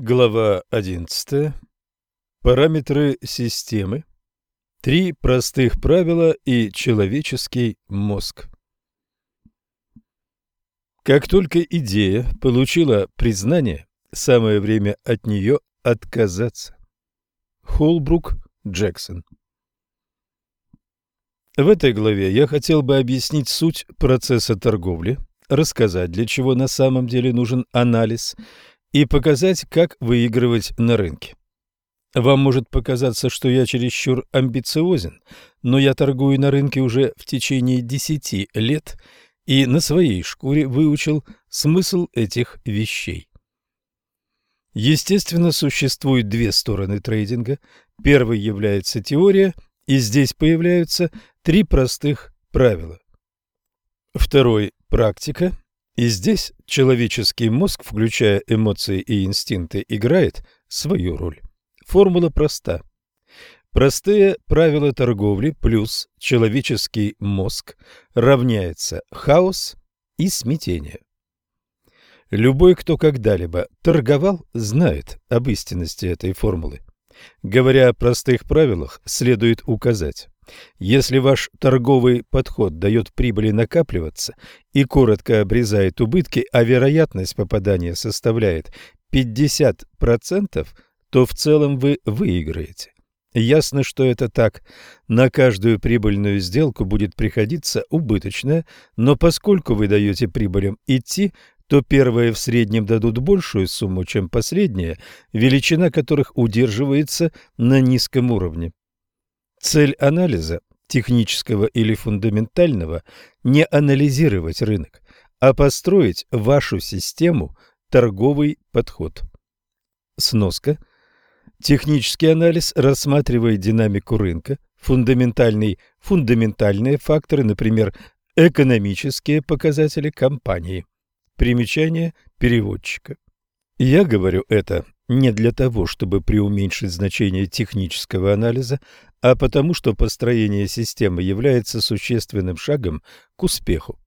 Глава 11. Параметры системы. Три простых правила и человеческий мозг. Как только идея получила признание, самое время от нее отказаться. Холбрук Джексон. В этой главе я хотел бы объяснить суть процесса торговли, рассказать, для чего на самом деле нужен анализ – и показать, как выигрывать на рынке. Вам может показаться, что я чересчур амбициозен, но я торгую на рынке уже в течение десяти лет и на своей шкуре выучил смысл этих вещей. Естественно, существует две стороны трейдинга. Первой является теория, и здесь появляются три простых правила. Второй – практика, и здесь человеческий мозг, включая эмоции и инстинкты, играет свою роль. Формула проста. Простые правила торговли плюс человеческий мозг равняется хаос и смятение. Любой, кто когда-либо торговал, знает об истинности этой формулы. Говоря о простых правилах, следует указать. Если ваш торговый подход дает прибыли накапливаться и коротко обрезает убытки, а вероятность попадания составляет 50%, то в целом вы выиграете. Ясно, что это так. На каждую прибыльную сделку будет приходиться убыточная, но поскольку вы даете прибылям идти, то первые в среднем дадут большую сумму, чем последние, величина которых удерживается на низком уровне. Цель анализа, технического или фундаментального, не анализировать рынок, а построить вашу систему торговый подход. Сноска. Технический анализ рассматривает динамику рынка, фундаментальный – фундаментальные факторы, например, экономические показатели компании. Примечание переводчика. Я говорю это не для того, чтобы преуменьшить значение технического анализа, а потому что построение системы является существенным шагом к успеху.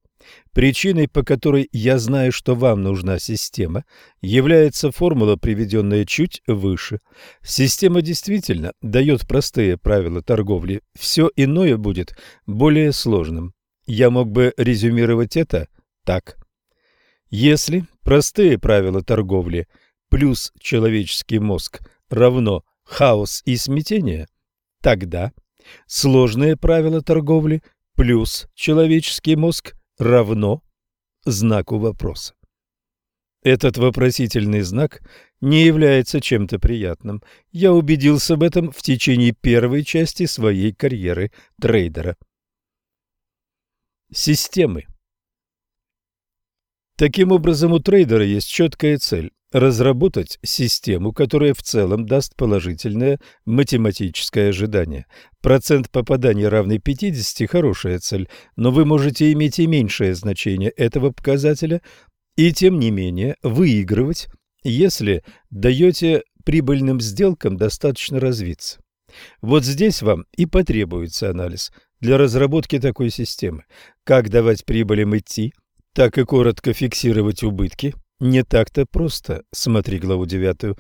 Причиной, по которой я знаю, что вам нужна система, является формула, приведенная чуть выше. Система действительно дает простые правила торговли, все иное будет более сложным. Я мог бы резюмировать это так. Если простые правила торговли – плюс человеческий мозг равно хаос и смятение, тогда сложные правила торговли плюс человеческий мозг равно знаку вопроса. Этот вопросительный знак не является чем-то приятным. Я убедился в этом в течение первой части своей карьеры трейдера. Системы Таким образом, у трейдера есть четкая цель разработать систему, которая в целом даст положительное математическое ожидание. Процент попадания равный 50 – хорошая цель, но вы можете иметь и меньшее значение этого показателя и, тем не менее, выигрывать, если даете прибыльным сделкам достаточно развиться. Вот здесь вам и потребуется анализ для разработки такой системы. Как давать прибылям идти, так и коротко фиксировать убытки – не так-то просто, смотри главу девятую,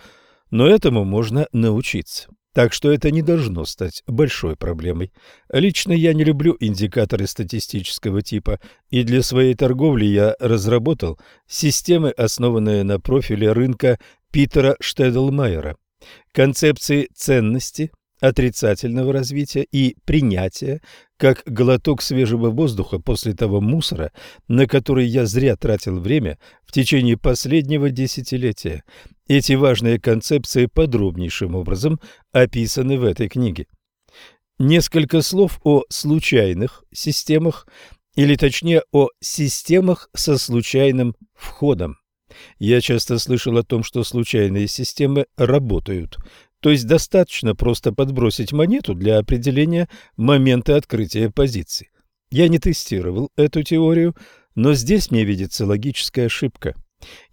но этому можно научиться. Так что это не должно стать большой проблемой. Лично я не люблю индикаторы статистического типа, и для своей торговли я разработал системы, основанные на профиле рынка Питера Штедлмайера. Концепции ценности, отрицательного развития и принятия, как глоток свежего воздуха после того мусора, на который я зря тратил время в течение последнего десятилетия. Эти важные концепции подробнейшим образом описаны в этой книге. Несколько слов о случайных системах, или точнее о системах со случайным входом. Я часто слышал о том, что случайные системы работают. То есть достаточно просто подбросить монету для определения момента открытия позиции. Я не тестировал эту теорию, но здесь мне видится логическая ошибка.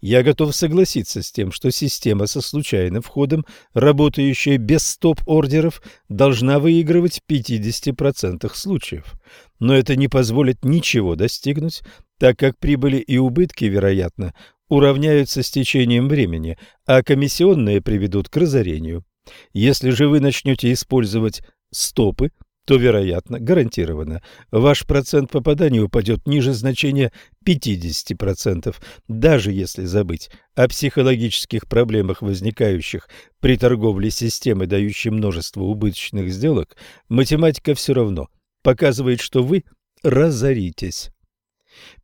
Я готов согласиться с тем, что система со случайным входом, работающая без стоп-ордеров, должна выигрывать в 50% случаев. Но это не позволит ничего достигнуть, так как прибыли и убытки, вероятно, уравняются с течением времени, а комиссионные приведут к разорению. Если же вы начнете использовать стопы, то, вероятно, гарантированно, ваш процент попадания упадет ниже значения 50%, даже если забыть о психологических проблемах, возникающих при торговле системой, дающей множество убыточных сделок, математика все равно показывает, что вы разоритесь.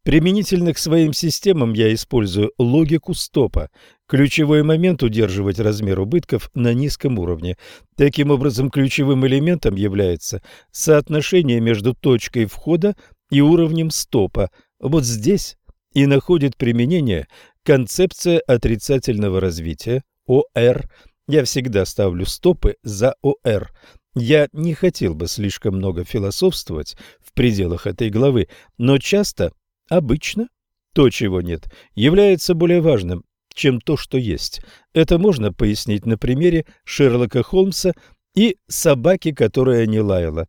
Применительно к своим системам я использую логику стопа. Ключевой момент – удерживать размер убытков на низком уровне. Таким образом, ключевым элементом является соотношение между точкой входа и уровнем стопа. Вот здесь и находит применение концепция отрицательного развития, ОР. Я всегда ставлю стопы за ОР. Я не хотел бы слишком много философствовать в пределах этой главы, но часто, обычно, то, чего нет, является более важным, чем то, что есть. Это можно пояснить на примере Шерлока Холмса и собаки, которая не лаяла.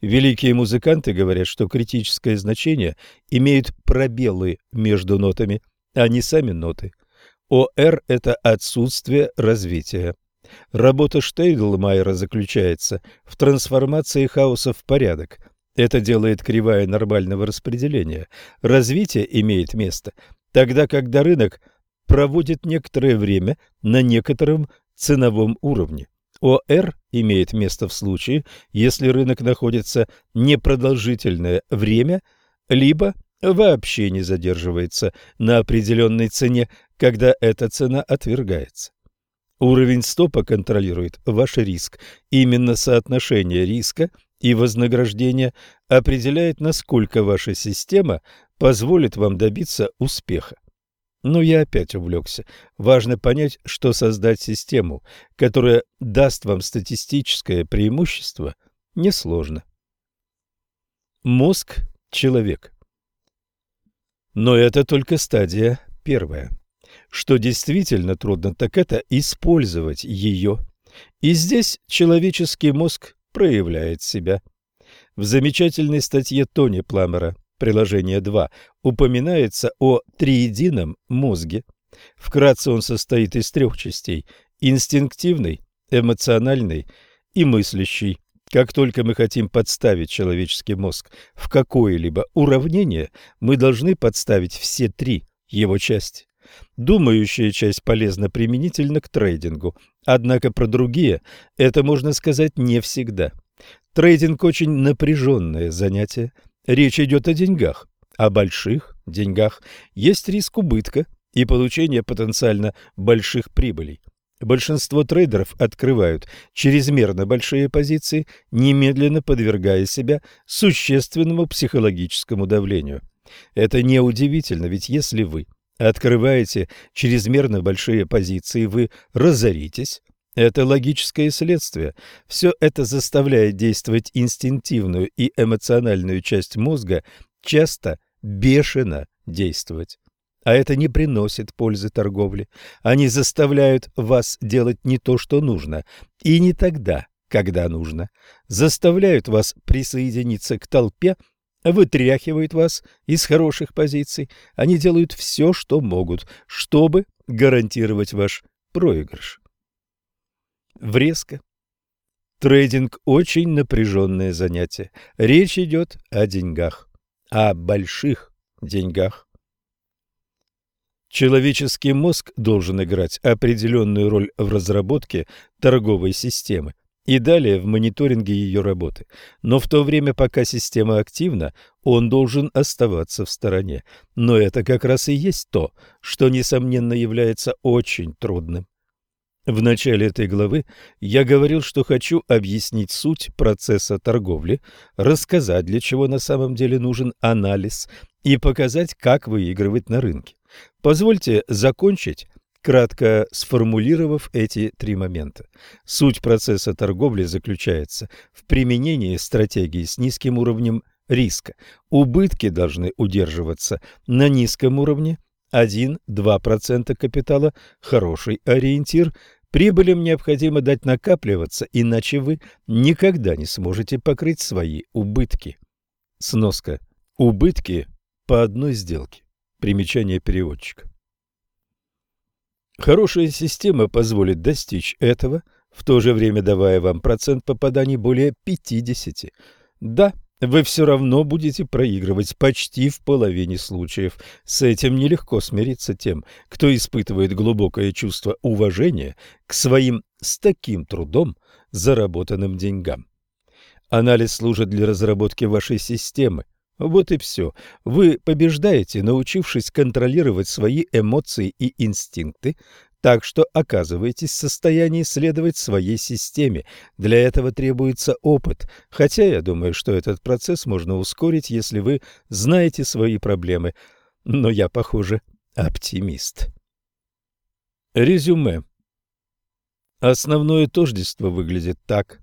Великие музыканты говорят, что критическое значение имеют пробелы между нотами, а не сами ноты. ОР – это отсутствие развития. Работа Штейдлмайера заключается в трансформации хаоса в порядок. Это делает кривая нормального распределения. Развитие имеет место тогда, когда рынок проводит некоторое время на некотором ценовом уровне. ОР имеет место в случае, если рынок находится непродолжительное время, либо вообще не задерживается на определенной цене, когда эта цена отвергается. Уровень стопа контролирует ваш риск. Именно соотношение риска и вознаграждения определяет, насколько ваша система позволит вам добиться успеха. Но я опять увлекся. Важно понять, что создать систему, которая даст вам статистическое преимущество, несложно. Мозг – человек. Но это только стадия первая. Что действительно трудно, так это использовать ее. И здесь человеческий мозг проявляет себя. В замечательной статье Тони Пламера приложение 2 упоминается о триедином мозге. Вкратце он состоит из трех частей – инстинктивный, эмоциональный и мыслящий. Как только мы хотим подставить человеческий мозг в какое-либо уравнение, мы должны подставить все три его части. Думающая часть полезна применительно к трейдингу, однако про другие это можно сказать не всегда. Трейдинг очень напряженное занятие. Речь идет о деньгах, о больших деньгах. Есть риск убытка и получения потенциально больших прибылей. Большинство трейдеров открывают чрезмерно большие позиции, немедленно подвергая себя существенному психологическому давлению. Это неудивительно, ведь если вы открываете чрезмерно большие позиции, вы разоритесь. Это логическое следствие. Все это заставляет действовать инстинктивную и эмоциональную часть мозга, часто бешено действовать. А это не приносит пользы торговле. Они заставляют вас делать не то, что нужно, и не тогда, когда нужно. Заставляют вас присоединиться к толпе вытряхивают вас из хороших позиций. Они делают все, что могут, чтобы гарантировать ваш проигрыш. Врезка. Трейдинг – очень напряженное занятие. Речь идет о деньгах, о больших деньгах. Человеческий мозг должен играть определенную роль в разработке торговой системы и далее в мониторинге ее работы. Но в то время, пока система активна, он должен оставаться в стороне. Но это как раз и есть то, что, несомненно, является очень трудным. В начале этой главы я говорил, что хочу объяснить суть процесса торговли, рассказать, для чего на самом деле нужен анализ и показать, как выигрывать на рынке. Позвольте закончить кратко сформулировав эти три момента. Суть процесса торговли заключается в применении стратегии с низким уровнем риска. Убытки должны удерживаться на низком уровне, 1-2% капитала – хороший ориентир. Прибылям необходимо дать накапливаться, иначе вы никогда не сможете покрыть свои убытки. Сноска. Убытки по одной сделке. Примечание переводчика. Хорошая система позволит достичь этого, в то же время давая вам процент попаданий более 50. Да, вы все равно будете проигрывать почти в половине случаев. С этим нелегко смириться тем, кто испытывает глубокое чувство уважения к своим с таким трудом заработанным деньгам. Анализ служит для разработки вашей системы. Вот и все. Вы побеждаете, научившись контролировать свои эмоции и инстинкты, так что оказываетесь в состоянии следовать своей системе. Для этого требуется опыт, хотя я думаю, что этот процесс можно ускорить, если вы знаете свои проблемы. Но я, похоже, оптимист. Резюме. Основное тождество выглядит так.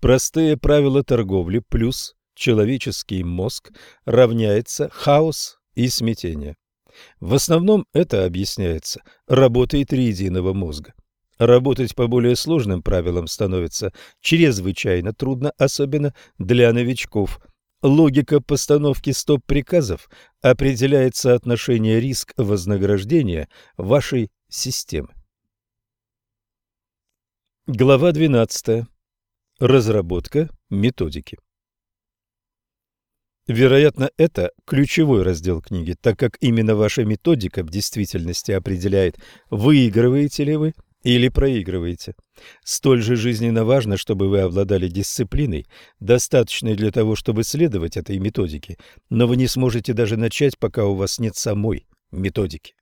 Простые правила торговли плюс человеческий мозг равняется хаос и смятение. В основном это объясняется работой триединого мозга. Работать по более сложным правилам становится чрезвычайно трудно, особенно для новичков. Логика постановки стоп-приказов определяет соотношение риск-вознаграждения вашей системы. Глава 12. Разработка методики. Вероятно, это ключевой раздел книги, так как именно ваша методика в действительности определяет, выигрываете ли вы или проигрываете. Столь же жизненно важно, чтобы вы обладали дисциплиной, достаточной для того, чтобы следовать этой методике, но вы не сможете даже начать, пока у вас нет самой методики.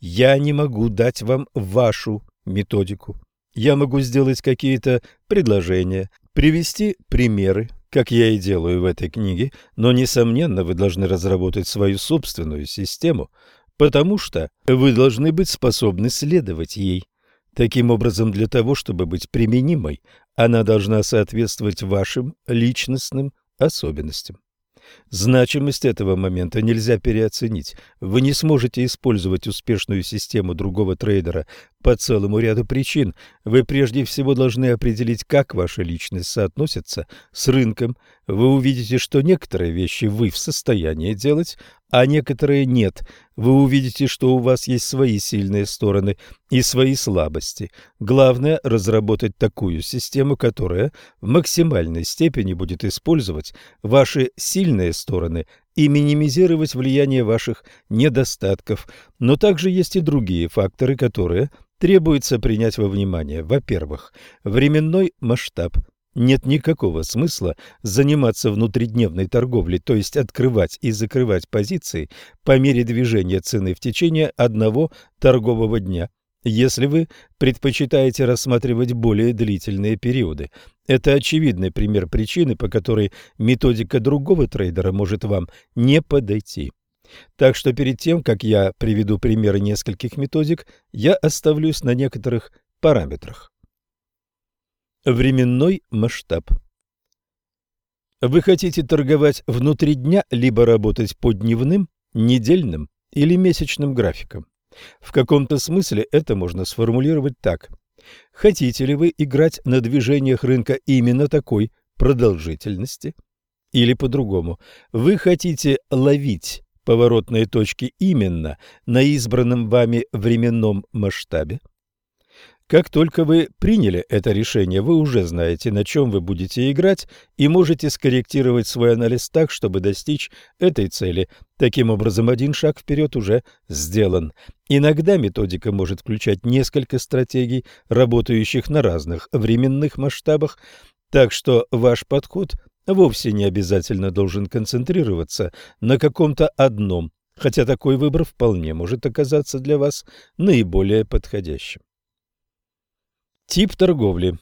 Я не могу дать вам вашу методику. Я могу сделать какие-то предложения, привести примеры, как я и делаю в этой книге, но, несомненно, вы должны разработать свою собственную систему, потому что вы должны быть способны следовать ей. Таким образом, для того, чтобы быть применимой, она должна соответствовать вашим личностным особенностям. Значимость этого момента нельзя переоценить. Вы не сможете использовать успешную систему другого трейдера по целому ряду причин. Вы прежде всего должны определить, как ваша личность соотносится с рынком. Вы увидите, что некоторые вещи вы в состоянии делать, а некоторые нет. Вы увидите, что у вас есть свои сильные стороны и свои слабости. Главное – разработать такую систему, которая в максимальной степени будет использовать ваши сильные стороны и минимизировать влияние ваших недостатков. Но также есть и другие факторы, которые требуется принять во внимание. Во-первых, временной масштаб – нет никакого смысла заниматься внутридневной торговлей, то есть открывать и закрывать позиции по мере движения цены в течение одного торгового дня, если вы предпочитаете рассматривать более длительные периоды. Это очевидный пример причины, по которой методика другого трейдера может вам не подойти. Так что перед тем, как я приведу примеры нескольких методик, я оставлюсь на некоторых параметрах. Временной масштаб. Вы хотите торговать внутри дня, либо работать по дневным, недельным или месячным графикам. В каком-то смысле это можно сформулировать так. Хотите ли вы играть на движениях рынка именно такой продолжительности? Или по-другому, вы хотите ловить поворотные точки именно на избранном вами временном масштабе? Как только вы приняли это решение, вы уже знаете, на чем вы будете играть, и можете скорректировать свой анализ так, чтобы достичь этой цели. Таким образом, один шаг вперед уже сделан. Иногда методика может включать несколько стратегий, работающих на разных временных масштабах, так что ваш подход вовсе не обязательно должен концентрироваться на каком-то одном, хотя такой выбор вполне может оказаться для вас наиболее подходящим. Тип торговли.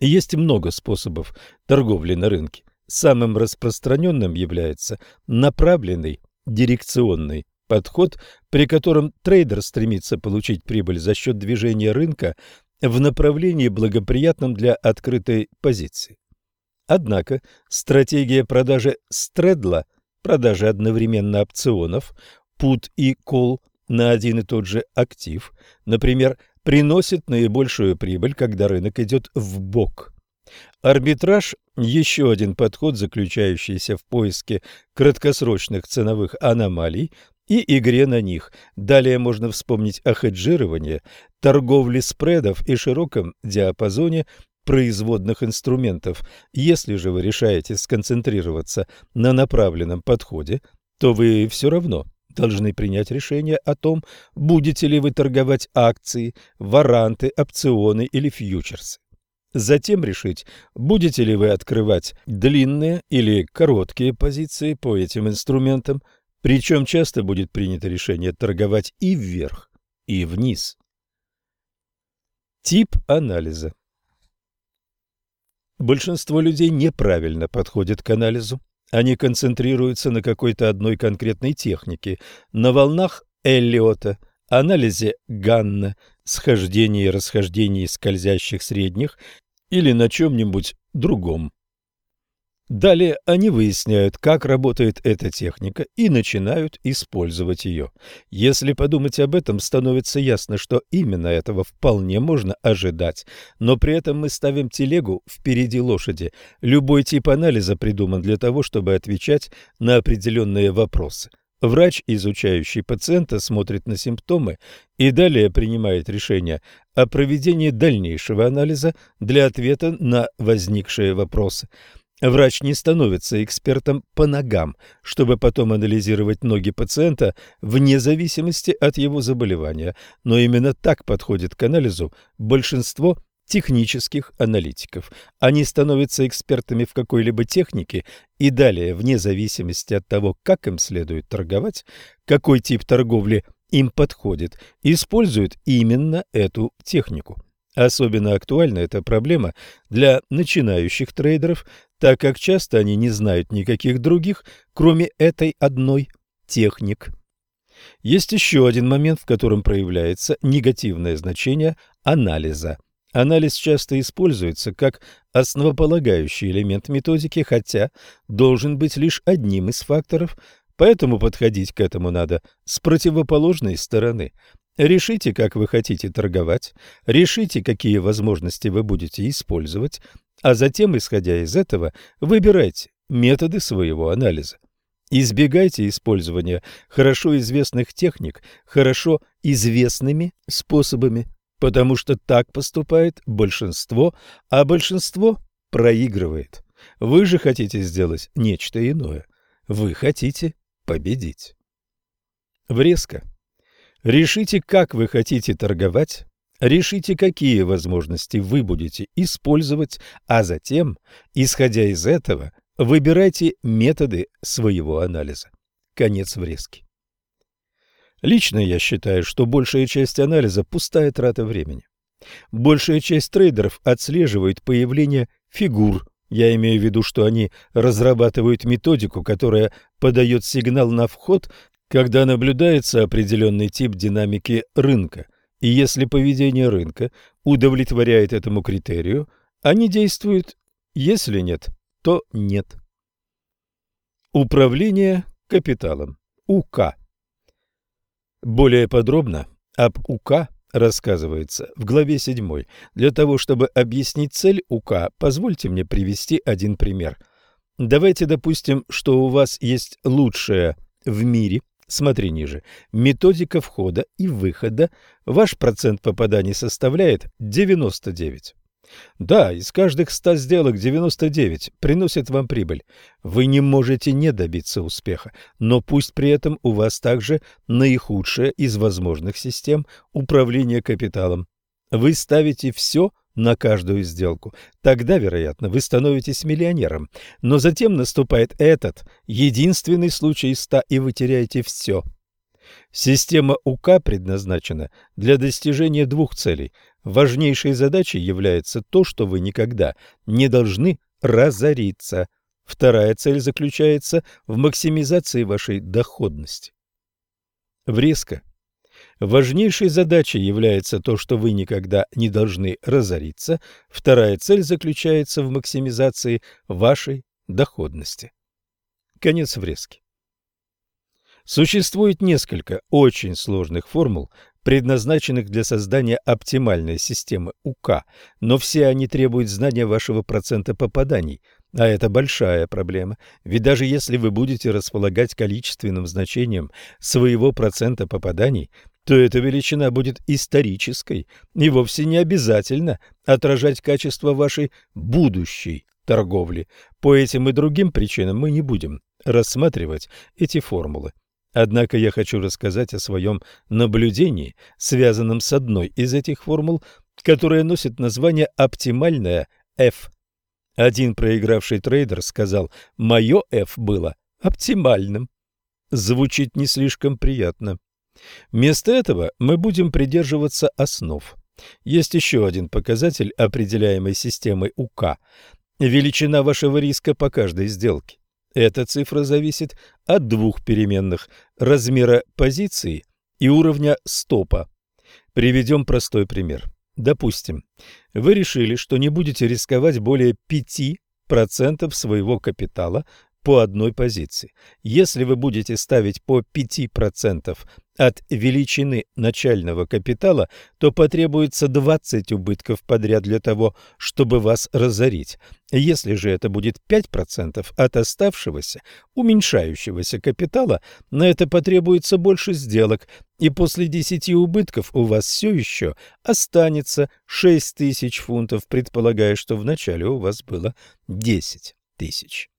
Есть много способов торговли на рынке. Самым распространенным является направленный дирекционный подход, при котором трейдер стремится получить прибыль за счет движения рынка в направлении, благоприятном для открытой позиции. Однако стратегия продажи стредла, продажи одновременно опционов, put и call на один и тот же актив, например, приносит наибольшую прибыль, когда рынок идет в бок. Арбитраж – еще один подход, заключающийся в поиске краткосрочных ценовых аномалий и игре на них. Далее можно вспомнить о хеджировании, торговле спредов и широком диапазоне производных инструментов. Если же вы решаете сконцентрироваться на направленном подходе, то вы все равно должны принять решение о том, будете ли вы торговать акции, варанты, опционы или фьючерсы. Затем решить, будете ли вы открывать длинные или короткие позиции по этим инструментам, причем часто будет принято решение торговать и вверх, и вниз. Тип анализа Большинство людей неправильно подходят к анализу. Они концентрируются на какой-то одной конкретной технике, на волнах Эллиота, анализе Ганна, схождении и расхождении скользящих средних или на чем-нибудь другом. Далее они выясняют, как работает эта техника и начинают использовать ее. Если подумать об этом, становится ясно, что именно этого вполне можно ожидать, но при этом мы ставим телегу впереди лошади. Любой тип анализа придуман для того, чтобы отвечать на определенные вопросы. Врач, изучающий пациента, смотрит на симптомы и далее принимает решение о проведении дальнейшего анализа для ответа на возникшие вопросы – Врач не становится экспертом по ногам, чтобы потом анализировать ноги пациента вне зависимости от его заболевания, но именно так подходит к анализу большинство технических аналитиков. Они становятся экспертами в какой-либо технике и далее, вне зависимости от того, как им следует торговать, какой тип торговли им подходит, используют именно эту технику. Особенно актуальна эта проблема для начинающих трейдеров, так как часто они не знают никаких других, кроме этой одной техник. Есть еще один момент, в котором проявляется негативное значение анализа. Анализ часто используется как основополагающий элемент методики, хотя должен быть лишь одним из факторов, поэтому подходить к этому надо с противоположной стороны. Решите, как вы хотите торговать, решите, какие возможности вы будете использовать, а затем, исходя из этого, выбирайте методы своего анализа. Избегайте использования хорошо известных техник хорошо известными способами, потому что так поступает большинство, а большинство проигрывает. Вы же хотите сделать нечто иное. Вы хотите победить. Врезка. Решите, как вы хотите торговать, решите, какие возможности вы будете использовать, а затем, исходя из этого, выбирайте методы своего анализа. Конец врезки. Лично я считаю, что большая часть анализа – пустая трата времени. Большая часть трейдеров отслеживает появление фигур. Я имею в виду, что они разрабатывают методику, которая подает сигнал на вход когда наблюдается определенный тип динамики рынка, и если поведение рынка удовлетворяет этому критерию, они действуют, если нет, то нет. Управление капиталом. УК. Более подробно об УК рассказывается в главе 7. Для того, чтобы объяснить цель УК, позвольте мне привести один пример. Давайте допустим, что у вас есть лучшее в мире Смотри ниже. Методика входа и выхода. Ваш процент попаданий составляет 99. Да, из каждых 100 сделок 99 приносят вам прибыль. Вы не можете не добиться успеха, но пусть при этом у вас также наихудшая из возможных систем управления капиталом. Вы ставите все на каждую сделку. Тогда, вероятно, вы становитесь миллионером. Но затем наступает этот, единственный случай из ста, и вы теряете все. Система УК предназначена для достижения двух целей. Важнейшей задачей является то, что вы никогда не должны разориться. Вторая цель заключается в максимизации вашей доходности. Врезка Важнейшей задачей является то, что вы никогда не должны разориться. Вторая цель заключается в максимизации вашей доходности. Конец врезки. Существует несколько очень сложных формул, предназначенных для создания оптимальной системы УК, но все они требуют знания вашего процента попаданий. А это большая проблема, ведь даже если вы будете располагать количественным значением своего процента попаданий, то эта величина будет исторической и вовсе не обязательно отражать качество вашей будущей торговли. По этим и другим причинам мы не будем рассматривать эти формулы. Однако я хочу рассказать о своем наблюдении, связанном с одной из этих формул, которая носит название «оптимальная F». Один проигравший трейдер сказал «моё F было оптимальным». Звучит не слишком приятно. Вместо этого мы будем придерживаться основ. Есть еще один показатель, определяемой системой УК – величина вашего риска по каждой сделке. Эта цифра зависит от двух переменных – размера позиции и уровня стопа. Приведем простой пример. Допустим, вы решили, что не будете рисковать более 5% своего капитала по одной позиции. Если вы будете ставить по 5% от величины начального капитала, то потребуется 20 убытков подряд для того, чтобы вас разорить. Если же это будет 5% от оставшегося, уменьшающегося капитала, на это потребуется больше сделок, и после 10 убытков у вас все еще останется 6 тысяч фунтов, предполагая, что вначале у вас было 10 тысяч.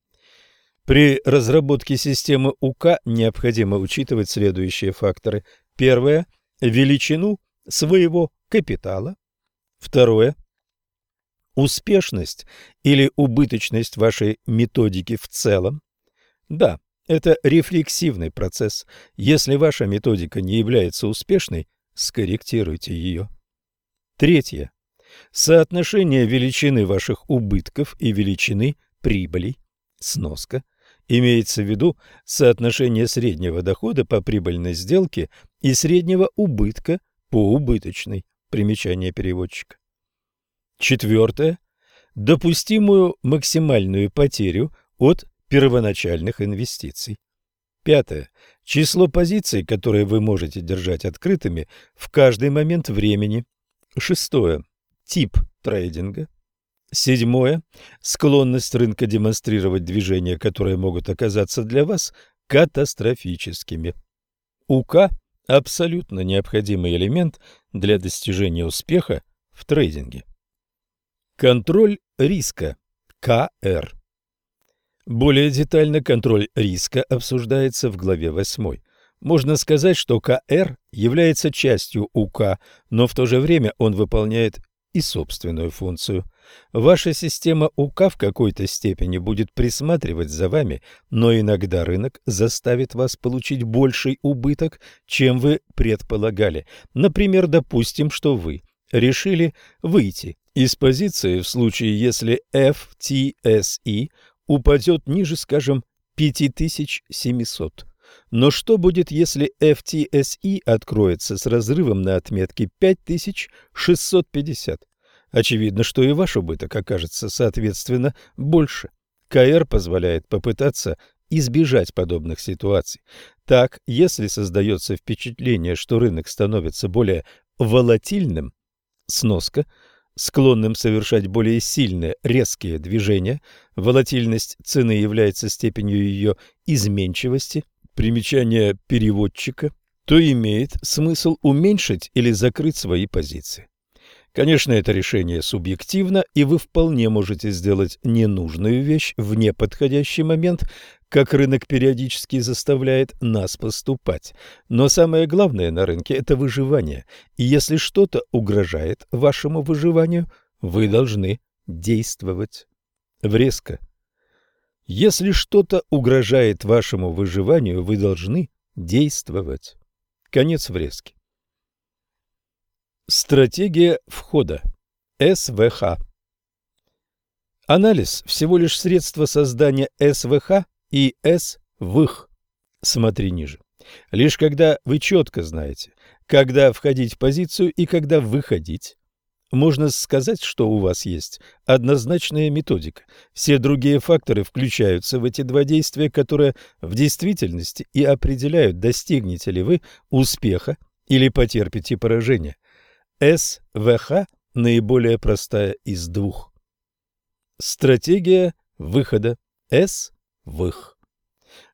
При разработке системы УК необходимо учитывать следующие факторы. Первое – величину своего капитала. Второе – успешность или убыточность вашей методики в целом. Да, это рефлексивный процесс. Если ваша методика не является успешной, скорректируйте ее. Третье. Соотношение величины ваших убытков и величины прибылей. Сноска. Имеется в виду соотношение среднего дохода по прибыльной сделке и среднего убытка по убыточной. Примечание переводчика. Четвертое. Допустимую максимальную потерю от первоначальных инвестиций. Пятое. Число позиций, которые вы можете держать открытыми в каждый момент времени. Шестое. Тип трейдинга. Седьмое. Склонность рынка демонстрировать движения, которые могут оказаться для вас катастрофическими. УК – абсолютно необходимый элемент для достижения успеха в трейдинге. Контроль риска. КР. Более детально контроль риска обсуждается в главе 8. Можно сказать, что КР является частью УК, но в то же время он выполняет и собственную функцию. Ваша система УК в какой-то степени будет присматривать за вами, но иногда рынок заставит вас получить больший убыток, чем вы предполагали. Например, допустим, что вы решили выйти из позиции в случае, если FTSE упадет ниже, скажем, 5700. Но что будет, если FTSE откроется с разрывом на отметке 5650? Очевидно, что и ваш убыток окажется, соответственно, больше. КР позволяет попытаться избежать подобных ситуаций. Так, если создается впечатление, что рынок становится более волатильным, сноска, склонным совершать более сильные резкие движения, волатильность цены является степенью ее изменчивости, примечание переводчика, то имеет смысл уменьшить или закрыть свои позиции. Конечно, это решение субъективно, и вы вполне можете сделать ненужную вещь в неподходящий момент, как рынок периодически заставляет нас поступать. Но самое главное на рынке – это выживание. И если что-то угрожает вашему выживанию, вы должны действовать. Врезко. Если что-то угрожает вашему выживанию, вы должны действовать. Конец врезки. Стратегия входа. СВХ. Анализ – всего лишь средство создания СВХ и СВХ. Смотри ниже. Лишь когда вы четко знаете, когда входить в позицию и когда выходить, можно сказать, что у вас есть однозначная методика. Все другие факторы включаются в эти два действия, которые в действительности и определяют, достигнете ли вы успеха или потерпите поражение. СВХ наиболее простая из двух. Стратегия выхода, S – вых.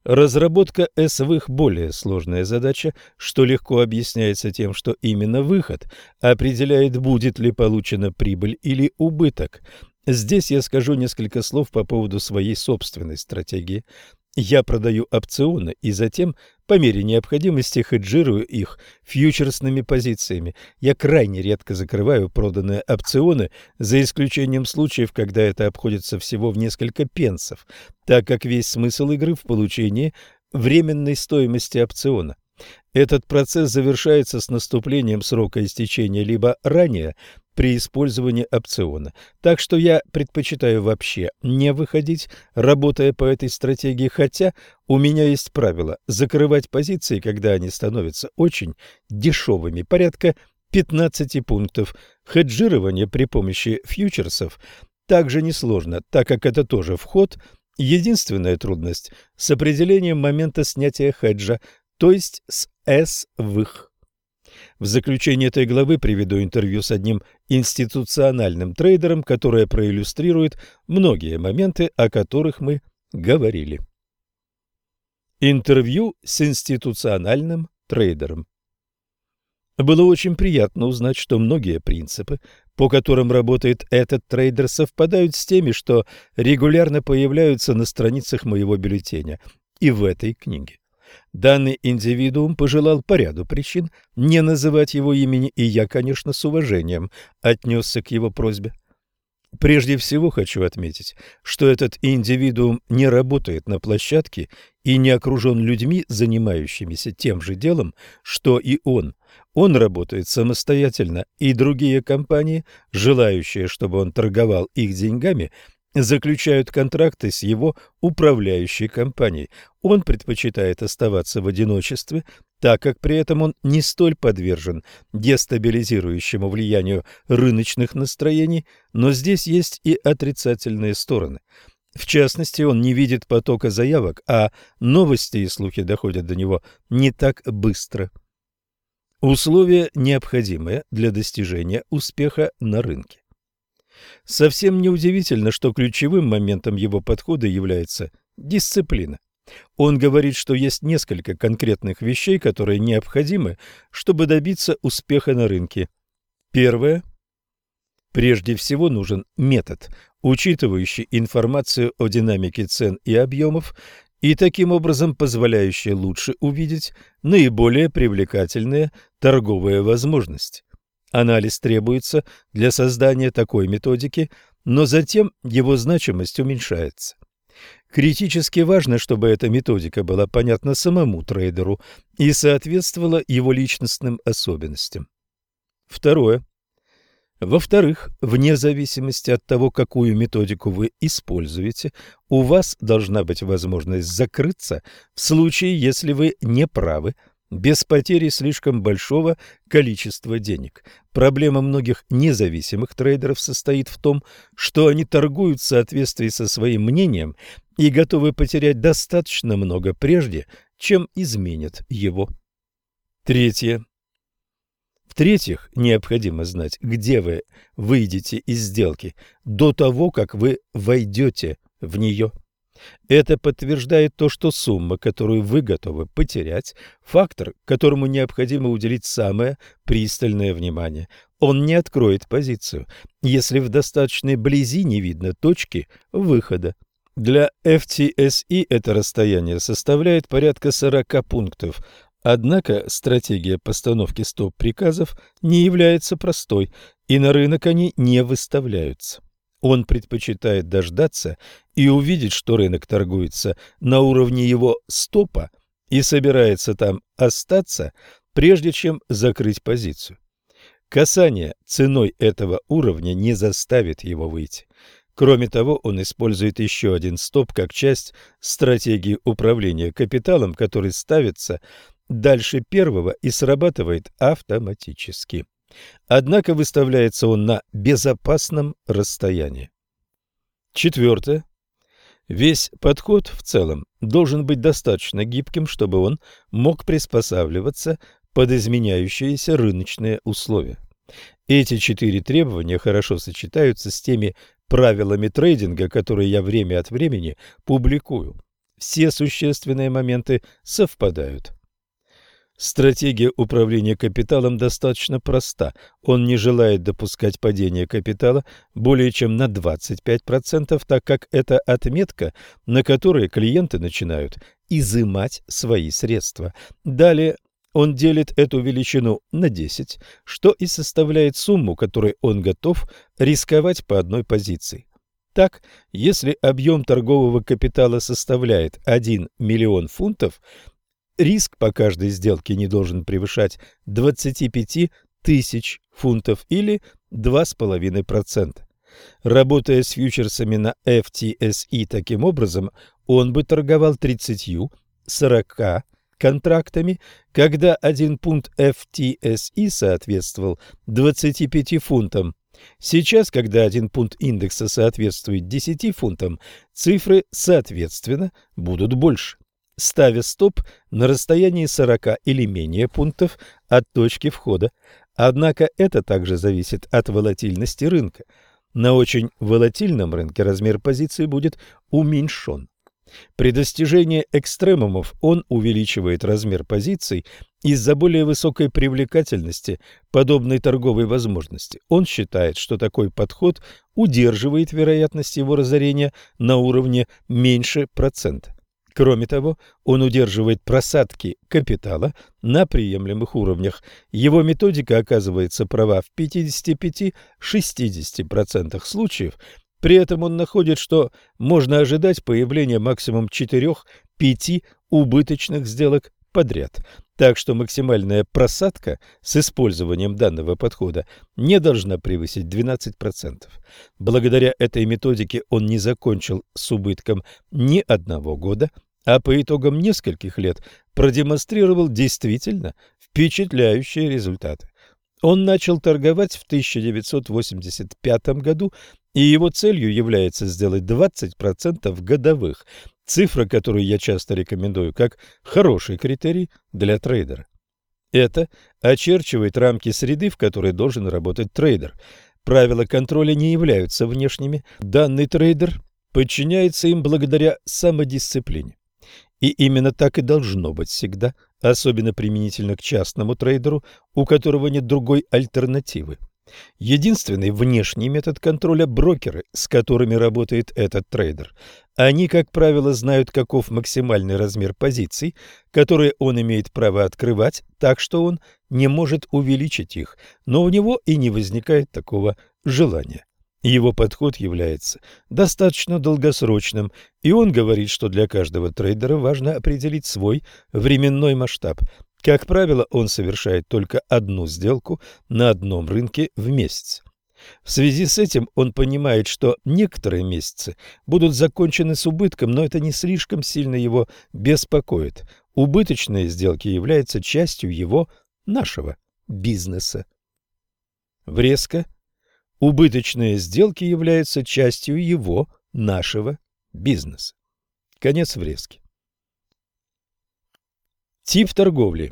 Разработка S-вых – более сложная задача, что легко объясняется тем, что именно выход определяет, будет ли получена прибыль или убыток. Здесь я скажу несколько слов по поводу своей собственной стратегии. Я продаю опционы и затем, по мере необходимости, хеджирую их фьючерсными позициями. Я крайне редко закрываю проданные опционы, за исключением случаев, когда это обходится всего в несколько пенсов, так как весь смысл игры в получении временной стоимости опциона. Этот процесс завершается с наступлением срока истечения либо ранее, при использовании опциона. Так что я предпочитаю вообще не выходить, работая по этой стратегии, хотя у меня есть правило закрывать позиции, когда они становятся очень дешевыми, порядка 15 пунктов. Хеджирование при помощи фьючерсов также несложно, так как это тоже вход. Единственная трудность с определением момента снятия хеджа, то есть с S-вых. В заключение этой главы приведу интервью с одним институциональным трейдером, которое проиллюстрирует многие моменты, о которых мы говорили. Интервью с институциональным трейдером. Было очень приятно узнать, что многие принципы, по которым работает этот трейдер, совпадают с теми, что регулярно появляются на страницах моего бюллетеня и в этой книге. Данный индивидуум пожелал по ряду причин не называть его имени, и я, конечно, с уважением отнесся к его просьбе. Прежде всего хочу отметить, что этот индивидуум не работает на площадке и не окружен людьми, занимающимися тем же делом, что и он. Он работает самостоятельно, и другие компании, желающие, чтобы он торговал их деньгами, заключают контракты с его управляющей компанией. Он предпочитает оставаться в одиночестве, так как при этом он не столь подвержен дестабилизирующему влиянию рыночных настроений, но здесь есть и отрицательные стороны. В частности, он не видит потока заявок, а новости и слухи доходят до него не так быстро. Условия, необходимые для достижения успеха на рынке. Совсем неудивительно, что ключевым моментом его подхода является дисциплина. Он говорит, что есть несколько конкретных вещей, которые необходимы, чтобы добиться успеха на рынке. Первое. Прежде всего нужен метод, учитывающий информацию о динамике цен и объемов и таким образом позволяющий лучше увидеть наиболее привлекательные торговые возможности. Анализ требуется для создания такой методики, но затем его значимость уменьшается. Критически важно, чтобы эта методика была понятна самому трейдеру и соответствовала его личностным особенностям. Второе. Во-вторых, вне зависимости от того, какую методику вы используете, у вас должна быть возможность закрыться в случае, если вы не правы – без потери слишком большого количества денег. Проблема многих независимых трейдеров состоит в том, что они торгуют в соответствии со своим мнением и готовы потерять достаточно много прежде, чем изменят его. Третье. В-третьих, необходимо знать, где вы выйдете из сделки до того, как вы войдете в нее. Это подтверждает то, что сумма, которую вы готовы потерять, фактор, которому необходимо уделить самое пристальное внимание. Он не откроет позицию, если в достаточной близи не видно точки выхода. Для FTSE это расстояние составляет порядка 40 пунктов. Однако стратегия постановки стоп-приказов не является простой, и на рынок они не выставляются. Он предпочитает дождаться и увидеть, что рынок торгуется на уровне его стопа и собирается там остаться, прежде чем закрыть позицию. Касание ценой этого уровня не заставит его выйти. Кроме того, он использует еще один стоп как часть стратегии управления капиталом, который ставится дальше первого и срабатывает автоматически. Однако выставляется он на безопасном расстоянии. Четвертое. Весь подход в целом должен быть достаточно гибким, чтобы он мог приспосабливаться под изменяющиеся рыночные условия. Эти четыре требования хорошо сочетаются с теми правилами трейдинга, которые я время от времени публикую. Все существенные моменты совпадают. Стратегия управления капиталом достаточно проста. Он не желает допускать падения капитала более чем на 25%, так как это отметка, на которой клиенты начинают изымать свои средства. Далее он делит эту величину на 10, что и составляет сумму, которой он готов рисковать по одной позиции. Так, если объем торгового капитала составляет 1 миллион фунтов, Риск по каждой сделке не должен превышать 25 тысяч фунтов или 2,5%. Работая с фьючерсами на FTSE таким образом, он бы торговал 30-40 контрактами, когда один пункт FTSE соответствовал 25 фунтам. Сейчас, когда один пункт индекса соответствует 10 фунтам, цифры, соответственно, будут больше ставя стоп на расстоянии 40 или менее пунктов от точки входа. Однако это также зависит от волатильности рынка. На очень волатильном рынке размер позиции будет уменьшен. При достижении экстремумов он увеличивает размер позиций из-за более высокой привлекательности подобной торговой возможности. Он считает, что такой подход удерживает вероятность его разорения на уровне меньше процента. Кроме того, он удерживает просадки капитала на приемлемых уровнях. Его методика оказывается права в 55-60% случаев. При этом он находит, что можно ожидать появления максимум 4-5 убыточных сделок подряд. Так что максимальная просадка с использованием данного подхода не должна превысить 12%. Благодаря этой методике он не закончил с убытком ни одного года, а по итогам нескольких лет продемонстрировал действительно впечатляющие результаты. Он начал торговать в 1985 году, и его целью является сделать 20% годовых, цифра, которую я часто рекомендую как хороший критерий для трейдера. Это очерчивает рамки среды, в которой должен работать трейдер. Правила контроля не являются внешними. Данный трейдер подчиняется им благодаря самодисциплине. И именно так и должно быть всегда, особенно применительно к частному трейдеру, у которого нет другой альтернативы. Единственный внешний метод контроля – брокеры, с которыми работает этот трейдер. Они, как правило, знают, каков максимальный размер позиций, которые он имеет право открывать, так что он не может увеличить их, но у него и не возникает такого желания. Его подход является достаточно долгосрочным, и он говорит, что для каждого трейдера важно определить свой временной масштаб. Как правило, он совершает только одну сделку на одном рынке в месяц. В связи с этим он понимает, что некоторые месяцы будут закончены с убытком, но это не слишком сильно его беспокоит. Убыточные сделки являются частью его, нашего, бизнеса. Врезка – Убыточные сделки являются частью его, нашего бизнеса. Конец врезки. Тип торговли.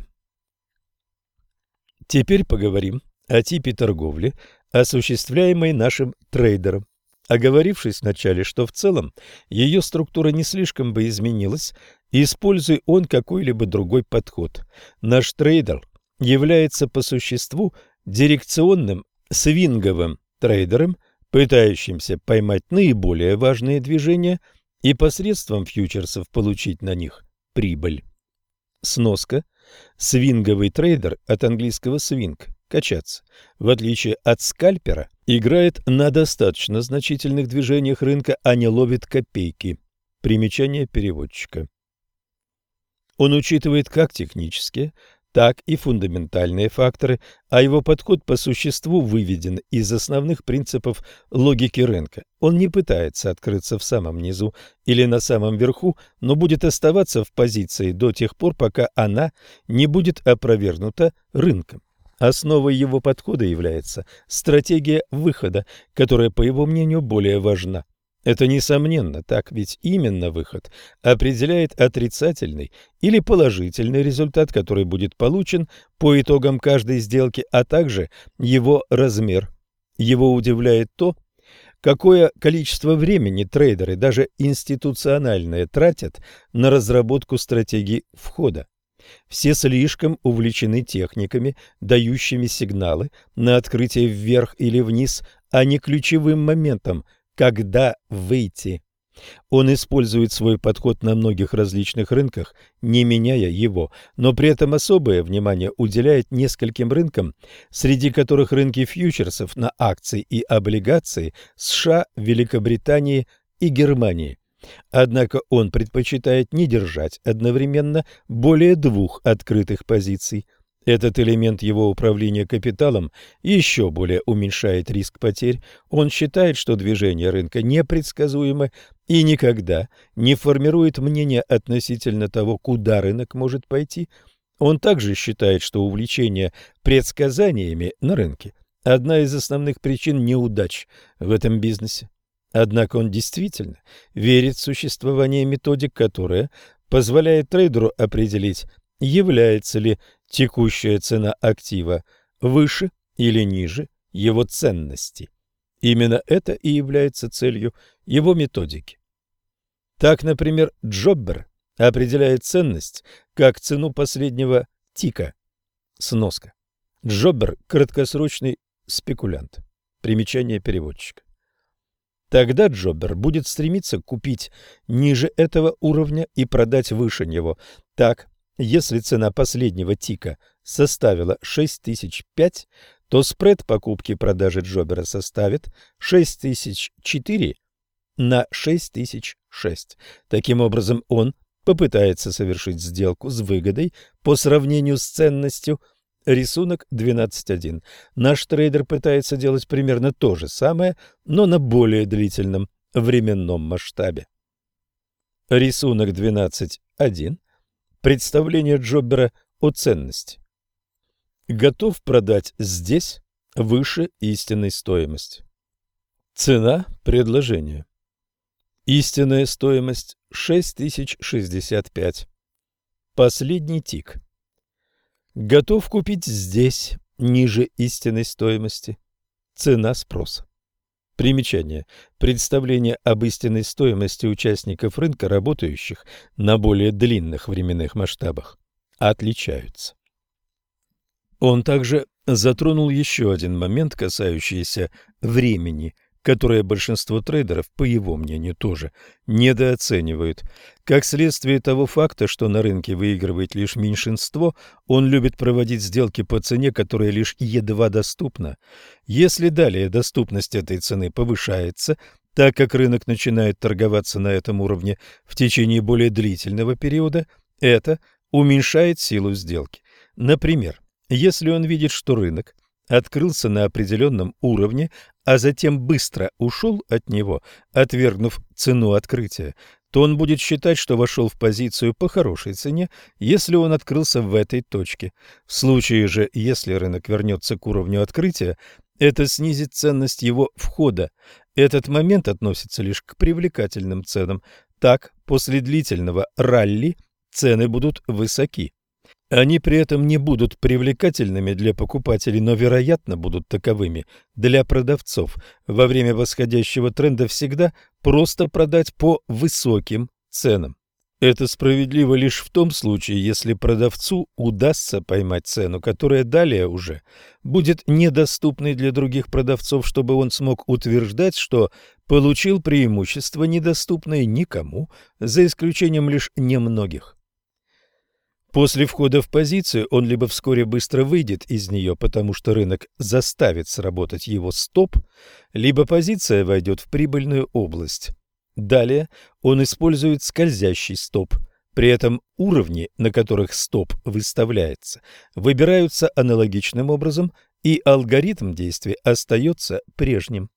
Теперь поговорим о типе торговли, осуществляемой нашим трейдером. Оговорившись вначале, что в целом ее структура не слишком бы изменилась, используя он какой-либо другой подход. Наш трейдер является по существу дирекционным свинговым трейдерам, пытающимся поймать наиболее важные движения и посредством фьючерсов получить на них прибыль. Сноска. Свинговый трейдер от английского свинг – качаться. В отличие от скальпера, играет на достаточно значительных движениях рынка, а не ловит копейки. Примечание переводчика. Он учитывает как технические, так и фундаментальные факторы, а его подход по существу выведен из основных принципов логики рынка. Он не пытается открыться в самом низу или на самом верху, но будет оставаться в позиции до тех пор, пока она не будет опровергнута рынком. Основой его подхода является стратегия выхода, которая, по его мнению, более важна. Это несомненно так, ведь именно выход определяет отрицательный или положительный результат, который будет получен по итогам каждой сделки, а также его размер. Его удивляет то, какое количество времени трейдеры, даже институциональные, тратят на разработку стратегий входа. Все слишком увлечены техниками, дающими сигналы на открытие вверх или вниз, а не ключевым моментом – когда выйти. Он использует свой подход на многих различных рынках, не меняя его, но при этом особое внимание уделяет нескольким рынкам, среди которых рынки фьючерсов на акции и облигации США, Великобритании и Германии. Однако он предпочитает не держать одновременно более двух открытых позиций – этот элемент его управления капиталом еще более уменьшает риск потерь. Он считает, что движение рынка непредсказуемо и никогда не формирует мнение относительно того, куда рынок может пойти. Он также считает, что увлечение предсказаниями на рынке – одна из основных причин неудач в этом бизнесе. Однако он действительно верит в существование методик, которая позволяет трейдеру определить, является ли текущая цена актива выше или ниже его ценности. Именно это и является целью его методики. Так, например, Джоббер определяет ценность как цену последнего тика. Сноска. Джоббер – краткосрочный спекулянт. Примечание переводчика. Тогда Джоббер будет стремиться купить ниже этого уровня и продать выше него. Так, если цена последнего тика составила 6005, то спред покупки и продажи Джобера составит 6004 на 6006. Таким образом, он попытается совершить сделку с выгодой по сравнению с ценностью. Рисунок 12.1. Наш трейдер пытается делать примерно то же самое, но на более длительном временном масштабе. Рисунок 12.1 Представление Джоббера о ценности. Готов продать здесь выше истинной стоимости. Цена предложения. Истинная стоимость 6065. Последний тик. Готов купить здесь ниже истинной стоимости. Цена спроса. Примечание. Представление об истинной стоимости участников рынка, работающих на более длинных временных масштабах, отличаются. Он также затронул еще один момент, касающийся времени – которое большинство трейдеров, по его мнению, тоже недооценивают. Как следствие того факта, что на рынке выигрывает лишь меньшинство, он любит проводить сделки по цене, которая лишь едва доступна. Если далее доступность этой цены повышается, так как рынок начинает торговаться на этом уровне в течение более длительного периода, это уменьшает силу сделки. Например, если он видит, что рынок – открылся на определенном уровне, а затем быстро ушел от него, отвергнув цену открытия, то он будет считать, что вошел в позицию по хорошей цене, если он открылся в этой точке. В случае же, если рынок вернется к уровню открытия, это снизит ценность его входа. Этот момент относится лишь к привлекательным ценам. Так, после длительного ралли цены будут высоки. Они при этом не будут привлекательными для покупателей, но, вероятно, будут таковыми для продавцов. Во время восходящего тренда всегда просто продать по высоким ценам. Это справедливо лишь в том случае, если продавцу удастся поймать цену, которая далее уже будет недоступной для других продавцов, чтобы он смог утверждать, что получил преимущество, недоступное никому, за исключением лишь немногих. После входа в позицию он либо вскоре быстро выйдет из нее, потому что рынок заставит сработать его стоп, либо позиция войдет в прибыльную область. Далее он использует скользящий стоп. При этом уровни, на которых стоп выставляется, выбираются аналогичным образом, и алгоритм действия остается прежним.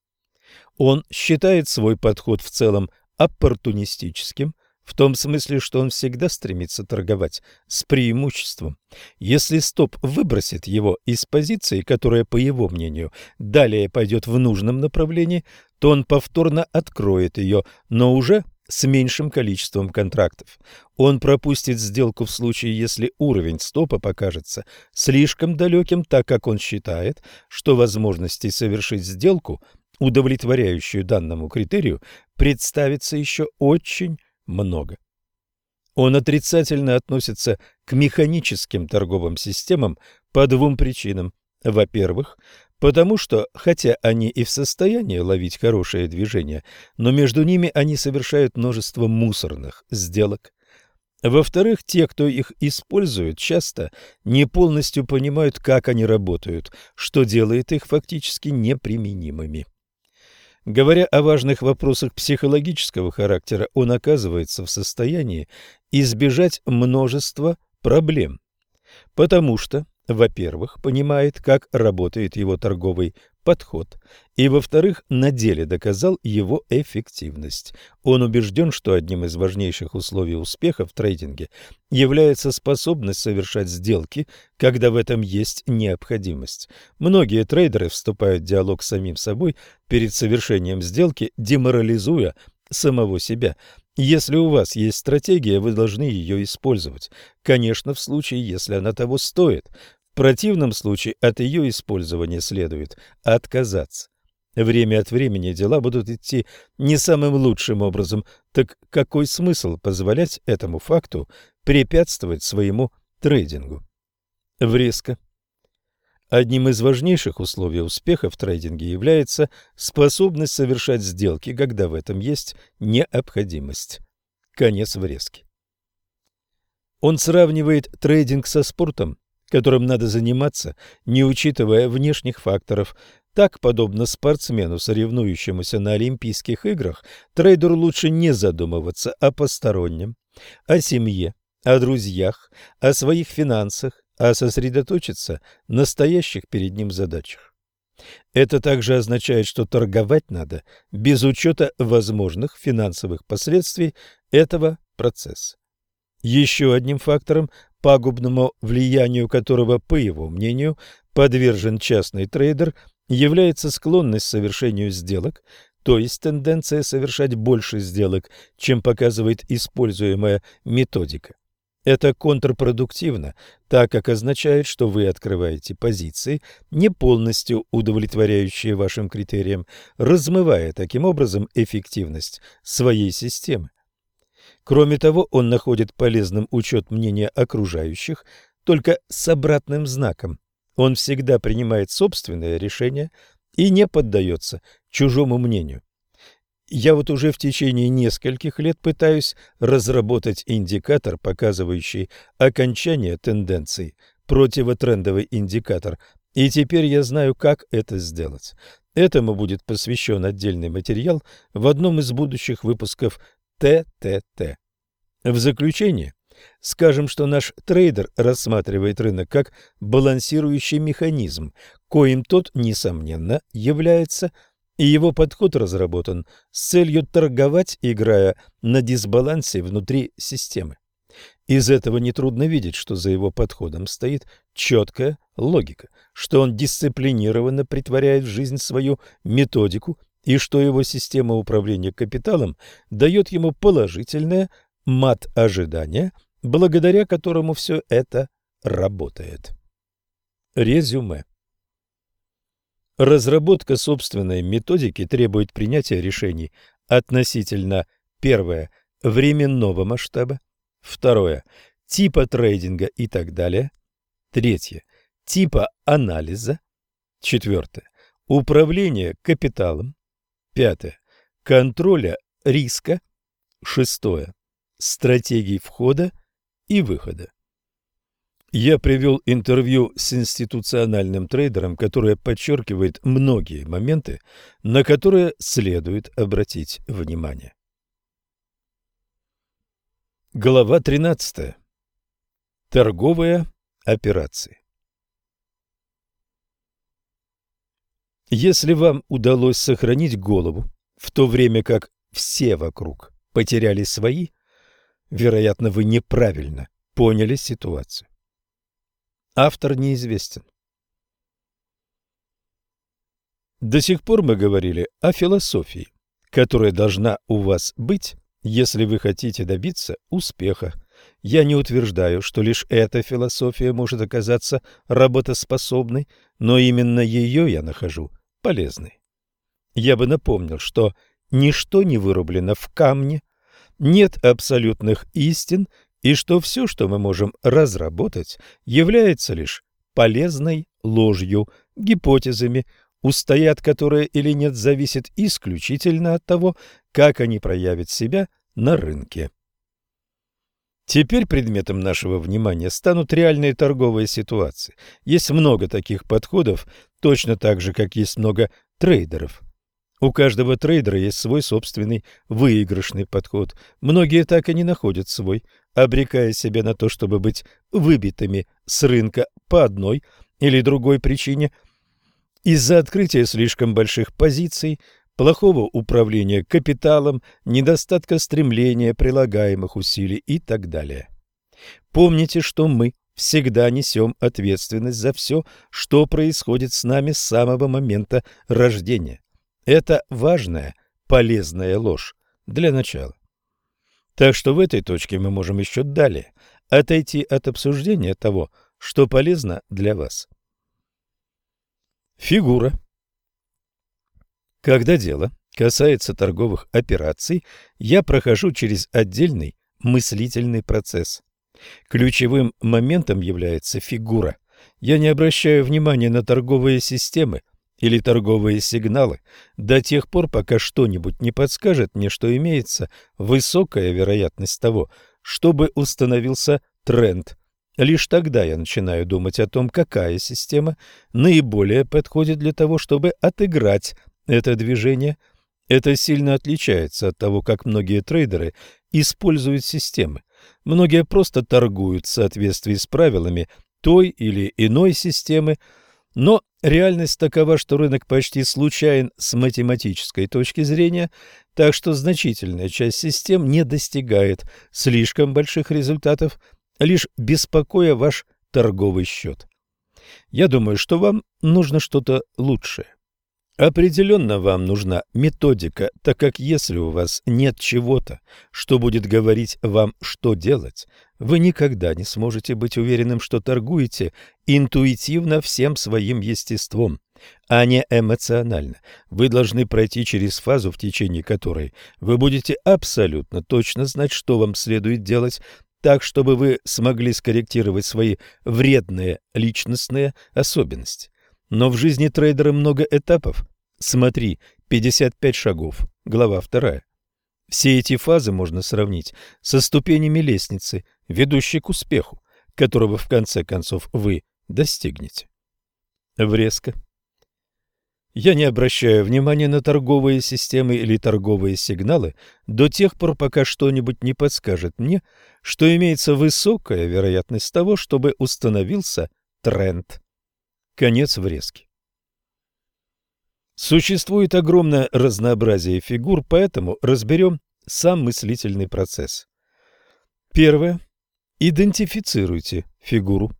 Он считает свой подход в целом оппортунистическим, в том смысле, что он всегда стремится торговать с преимуществом. Если стоп выбросит его из позиции, которая, по его мнению, далее пойдет в нужном направлении, то он повторно откроет ее, но уже с меньшим количеством контрактов. Он пропустит сделку в случае, если уровень стопа покажется слишком далеким, так как он считает, что возможностей совершить сделку, удовлетворяющую данному критерию, представится еще очень много. Он отрицательно относится к механическим торговым системам по двум причинам. Во-первых, потому что, хотя они и в состоянии ловить хорошее движение, но между ними они совершают множество мусорных сделок. Во-вторых, те, кто их использует, часто не полностью понимают, как они работают, что делает их фактически неприменимыми. Говоря о важных вопросах психологического характера, он оказывается в состоянии избежать множества проблем, потому что, во-первых, понимает, как работает его торговый подход, и, во-вторых, на деле доказал его эффективность. Он убежден, что одним из важнейших условий успеха в трейдинге является способность совершать сделки, когда в этом есть необходимость. Многие трейдеры вступают в диалог с самим собой перед совершением сделки, деморализуя самого себя. Если у вас есть стратегия, вы должны ее использовать. Конечно, в случае, если она того стоит. В противном случае от ее использования следует отказаться. Время от времени дела будут идти не самым лучшим образом, так какой смысл позволять этому факту препятствовать своему трейдингу? Врезка. Одним из важнейших условий успеха в трейдинге является способность совершать сделки, когда в этом есть необходимость. Конец врезки. Он сравнивает трейдинг со спортом, которым надо заниматься, не учитывая внешних факторов. Так, подобно спортсмену, соревнующемуся на Олимпийских играх, трейдеру лучше не задумываться о постороннем, о семье, о друзьях, о своих финансах, а сосредоточиться на стоящих перед ним задачах. Это также означает, что торговать надо без учета возможных финансовых последствий этого процесса. Еще одним фактором, пагубному влиянию которого, по его мнению, подвержен частный трейдер, является склонность к совершению сделок, то есть тенденция совершать больше сделок, чем показывает используемая методика. Это контрпродуктивно, так как означает, что вы открываете позиции, не полностью удовлетворяющие вашим критериям, размывая таким образом эффективность своей системы. Кроме того, он находит полезным учет мнения окружающих только с обратным знаком. Он всегда принимает собственное решение и не поддается чужому мнению. Я вот уже в течение нескольких лет пытаюсь разработать индикатор, показывающий окончание тенденций, противотрендовый индикатор, и теперь я знаю, как это сделать. Этому будет посвящен отдельный материал в одном из будущих выпусков ТТТ. В заключение скажем, что наш трейдер рассматривает рынок как балансирующий механизм, коим тот, несомненно, является, и его подход разработан с целью торговать, играя на дисбалансе внутри системы. Из этого нетрудно видеть, что за его подходом стоит четкая логика, что он дисциплинированно притворяет в жизнь свою методику и что его система управления капиталом дает ему положительное мат-ожидание, благодаря которому все это работает. Резюме. Разработка собственной методики требует принятия решений относительно первое – временного масштаба, второе – типа трейдинга и так далее, третье – типа анализа, четвертое – управление капиталом, Пятое. Контроля риска. Шестое. Стратегий входа и выхода. Я привел интервью с институциональным трейдером, которое подчеркивает многие моменты, на которые следует обратить внимание. Глава 13. Торговые операции. Если вам удалось сохранить голову, в то время как все вокруг потеряли свои, Вероятно, вы неправильно поняли ситуацию. Автор неизвестен. До сих пор мы говорили о философии, которая должна у вас быть, если вы хотите добиться успеха. Я не утверждаю, что лишь эта философия может оказаться работоспособной, но именно ее я нахожу полезной. Я бы напомнил, что ничто не вырублено в камне, нет абсолютных истин, и что все, что мы можем разработать, является лишь полезной ложью, гипотезами, устоят которые или нет, зависит исключительно от того, как они проявят себя на рынке. Теперь предметом нашего внимания станут реальные торговые ситуации. Есть много таких подходов, точно так же, как есть много трейдеров. У каждого трейдера есть свой собственный выигрышный подход. Многие так и не находят свой, обрекая себя на то, чтобы быть выбитыми с рынка по одной или другой причине – из-за открытия слишком больших позиций, плохого управления капиталом, недостатка стремления, прилагаемых усилий и так далее. Помните, что мы всегда несем ответственность за все, что происходит с нами с самого момента рождения. Это важная, полезная ложь для начала. Так что в этой точке мы можем еще далее отойти от обсуждения того, что полезно для вас. Фигура. Когда дело касается торговых операций, я прохожу через отдельный мыслительный процесс. Ключевым моментом является фигура. Я не обращаю внимания на торговые системы или торговые сигналы до тех пор, пока что-нибудь не подскажет мне, что имеется высокая вероятность того, чтобы установился тренд Лишь тогда я начинаю думать о том, какая система наиболее подходит для того, чтобы отыграть это движение. Это сильно отличается от того, как многие трейдеры используют системы. Многие просто торгуют в соответствии с правилами той или иной системы, но реальность такова, что рынок почти случайен с математической точки зрения, так что значительная часть систем не достигает слишком больших результатов лишь беспокоя ваш торговый счет. Я думаю, что вам нужно что-то лучшее. Определенно вам нужна методика, так как если у вас нет чего-то, что будет говорить вам, что делать, вы никогда не сможете быть уверенным, что торгуете интуитивно всем своим естеством, а не эмоционально. Вы должны пройти через фазу, в течение которой вы будете абсолютно точно знать, что вам следует делать, так, чтобы вы смогли скорректировать свои вредные личностные особенности. Но в жизни трейдера много этапов. Смотри, 55 шагов, глава 2. Все эти фазы можно сравнить со ступенями лестницы, ведущей к успеху, которого в конце концов вы достигнете. Врезка. Я не обращаю внимания на торговые системы или торговые сигналы до тех пор, пока что-нибудь не подскажет мне, что имеется высокая вероятность того, чтобы установился тренд. Конец врезки. Существует огромное разнообразие фигур, поэтому разберем сам мыслительный процесс. Первое. Идентифицируйте фигуру.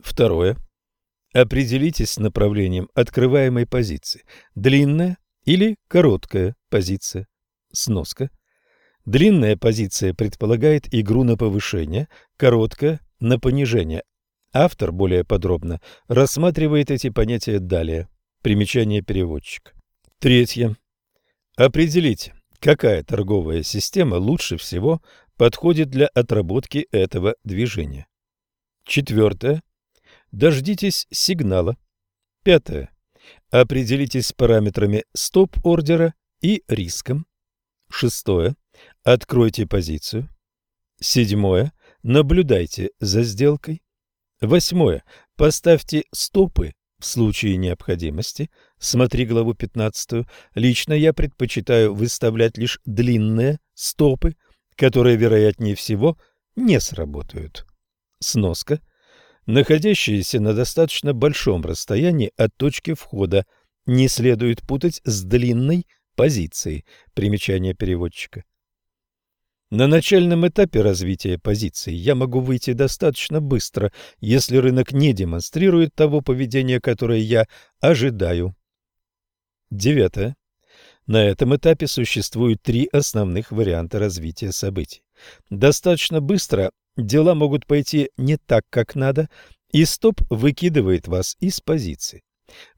Второе. Определитесь с направлением открываемой позиции. Длинная или короткая позиция. Сноска. Длинная позиция предполагает игру на повышение, короткая – на понижение. Автор более подробно рассматривает эти понятия далее. Примечание переводчика. Третье. Определите, какая торговая система лучше всего подходит для отработки этого движения. Четвертое. Дождитесь сигнала. Пятое. Определитесь с параметрами стоп-ордера и риском. Шестое. Откройте позицию. Седьмое. Наблюдайте за сделкой. Восьмое. Поставьте стопы в случае необходимости. Смотри главу 15. Лично я предпочитаю выставлять лишь длинные стопы, которые, вероятнее всего, не сработают. Сноска находящиеся на достаточно большом расстоянии от точки входа, не следует путать с длинной позицией. Примечание переводчика. На начальном этапе развития позиций я могу выйти достаточно быстро, если рынок не демонстрирует того поведения, которое я ожидаю. Девятое. На этом этапе существует три основных варианта развития событий. Достаточно быстро дела могут пойти не так, как надо, и стоп выкидывает вас из позиции.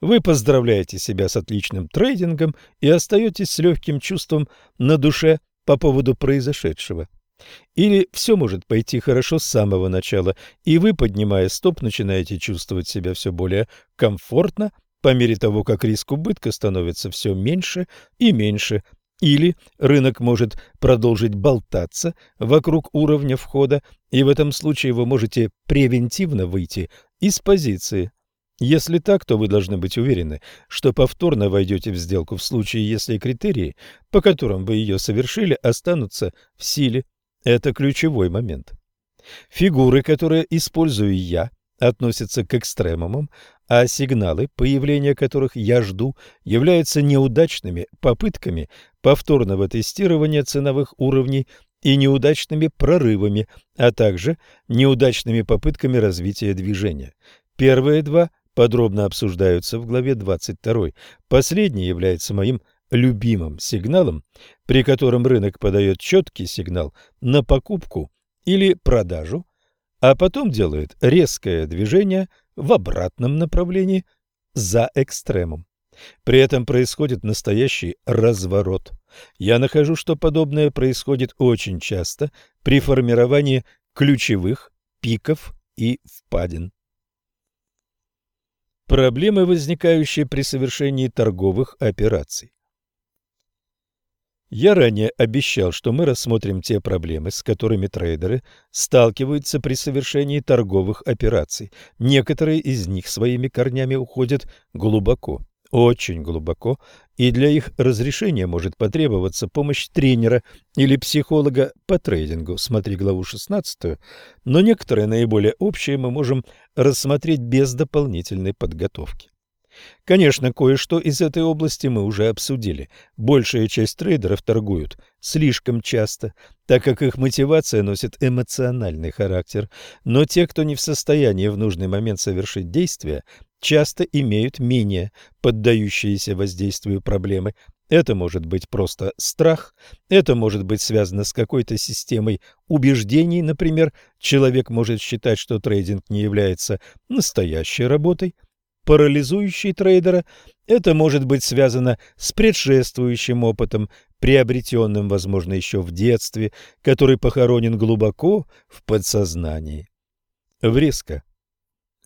Вы поздравляете себя с отличным трейдингом и остаетесь с легким чувством на душе по поводу произошедшего. Или все может пойти хорошо с самого начала, и вы, поднимая стоп, начинаете чувствовать себя все более комфортно по мере того, как риск убытка становится все меньше и меньше. Или рынок может продолжить болтаться вокруг уровня входа, и в этом случае вы можете превентивно выйти из позиции. Если так, то вы должны быть уверены, что повторно войдете в сделку в случае, если критерии, по которым вы ее совершили, останутся в силе. Это ключевой момент. Фигуры, которые использую я, относятся к экстремумам, а сигналы, появления которых я жду, являются неудачными попытками повторного тестирования ценовых уровней и неудачными прорывами, а также неудачными попытками развития движения. Первые два подробно обсуждаются в главе 22. Последний является моим любимым сигналом, при котором рынок подает четкий сигнал на покупку или продажу, а потом делает резкое движение в обратном направлении за экстремум. При этом происходит настоящий разворот. Я нахожу, что подобное происходит очень часто при формировании ключевых пиков и впадин. Проблемы, возникающие при совершении торговых операций. Я ранее обещал, что мы рассмотрим те проблемы, с которыми трейдеры сталкиваются при совершении торговых операций. Некоторые из них своими корнями уходят глубоко очень глубоко, и для их разрешения может потребоваться помощь тренера или психолога по трейдингу, смотри главу 16, но некоторые наиболее общие мы можем рассмотреть без дополнительной подготовки. Конечно, кое-что из этой области мы уже обсудили. Большая часть трейдеров торгуют слишком часто, так как их мотивация носит эмоциональный характер. Но те, кто не в состоянии в нужный момент совершить действия, часто имеют менее поддающиеся воздействию проблемы. Это может быть просто страх, это может быть связано с какой-то системой убеждений, например, человек может считать, что трейдинг не является настоящей работой, парализующей трейдера, это может быть связано с предшествующим опытом, приобретенным, возможно, еще в детстве, который похоронен глубоко в подсознании. Врезка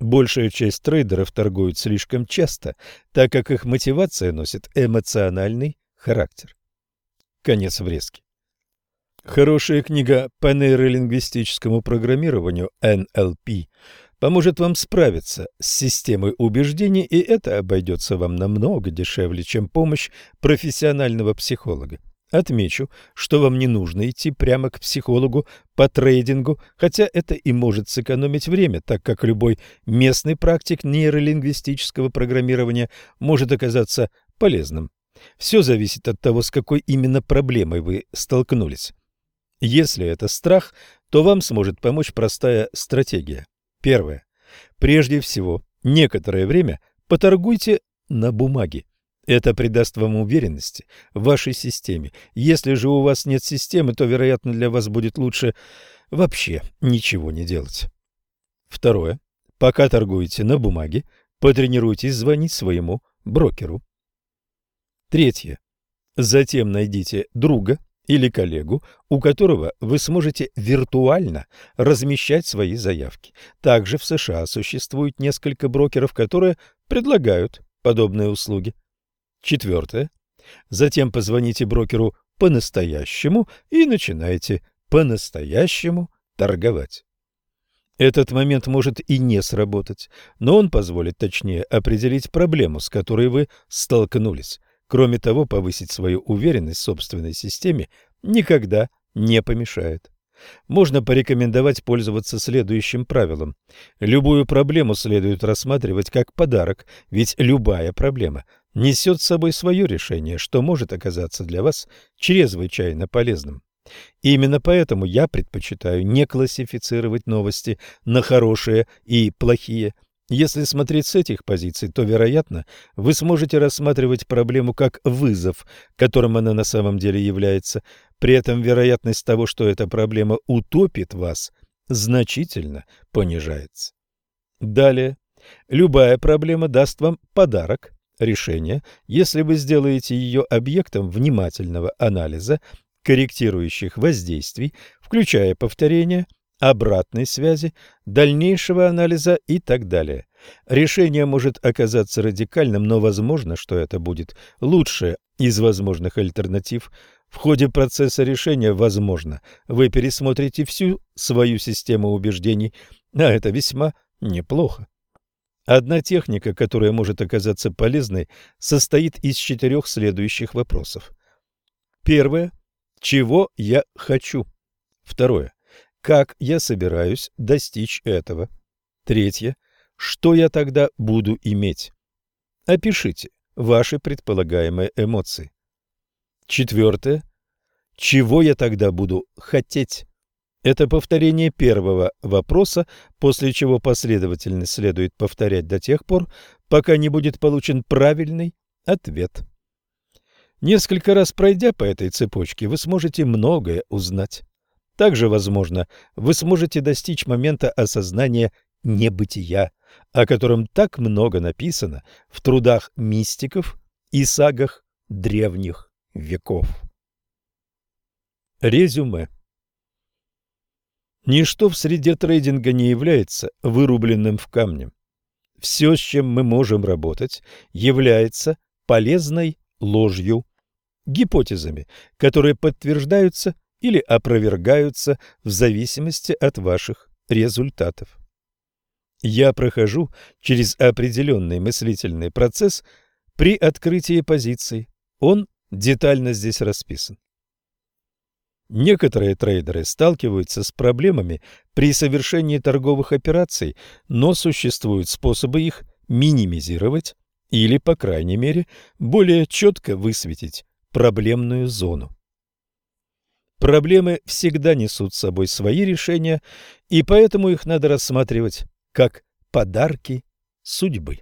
Большая часть трейдеров торгуют слишком часто, так как их мотивация носит эмоциональный характер. Конец врезки. Хорошая книга по нейролингвистическому программированию NLP поможет вам справиться с системой убеждений, и это обойдется вам намного дешевле, чем помощь профессионального психолога. Отмечу, что вам не нужно идти прямо к психологу по трейдингу, хотя это и может сэкономить время, так как любой местный практик нейролингвистического программирования может оказаться полезным. Все зависит от того, с какой именно проблемой вы столкнулись. Если это страх, то вам сможет помочь простая стратегия. Первое. Прежде всего, некоторое время поторгуйте на бумаге. Это придаст вам уверенности в вашей системе. Если же у вас нет системы, то, вероятно, для вас будет лучше вообще ничего не делать. Второе. Пока торгуете на бумаге, потренируйтесь звонить своему брокеру. Третье. Затем найдите друга или коллегу, у которого вы сможете виртуально размещать свои заявки. Также в США существует несколько брокеров, которые предлагают подобные услуги. Четвертое. Затем позвоните брокеру по-настоящему и начинайте по-настоящему торговать. Этот момент может и не сработать, но он позволит точнее определить проблему, с которой вы столкнулись. Кроме того, повысить свою уверенность в собственной системе никогда не помешает. Можно порекомендовать пользоваться следующим правилом. Любую проблему следует рассматривать как подарок, ведь любая проблема несет с собой свое решение, что может оказаться для вас чрезвычайно полезным. Именно поэтому я предпочитаю не классифицировать новости на хорошие и плохие. Если смотреть с этих позиций, то, вероятно, вы сможете рассматривать проблему как вызов, которым она на самом деле является. При этом вероятность того, что эта проблема утопит вас, значительно понижается. Далее. Любая проблема даст вам подарок, решение, если вы сделаете ее объектом внимательного анализа корректирующих воздействий, включая повторение, обратной связи, дальнейшего анализа и так далее. Решение может оказаться радикальным, но возможно, что это будет лучшее из возможных альтернатив. В ходе процесса решения, возможно, вы пересмотрите всю свою систему убеждений, а это весьма неплохо. Одна техника, которая может оказаться полезной, состоит из четырех следующих вопросов. Первое. Чего я хочу? Второе. Как я собираюсь достичь этого? Третье. Что я тогда буду иметь? Опишите ваши предполагаемые эмоции. Четвертое. Чего я тогда буду хотеть? Это повторение первого вопроса, после чего последовательность следует повторять до тех пор, пока не будет получен правильный ответ. Несколько раз пройдя по этой цепочке, вы сможете многое узнать. Также, возможно, вы сможете достичь момента осознания небытия, о котором так много написано в трудах мистиков и сагах древних веков. Резюме Ничто в среде трейдинга не является вырубленным в камне. Все, с чем мы можем работать, является полезной ложью гипотезами, которые подтверждаются или опровергаются в зависимости от ваших результатов. Я прохожу через определенный мыслительный процесс при открытии позиций. Он детально здесь расписан. Некоторые трейдеры сталкиваются с проблемами при совершении торговых операций, но существуют способы их минимизировать или, по крайней мере, более четко высветить проблемную зону. Проблемы всегда несут с собой свои решения, и поэтому их надо рассматривать как подарки судьбы.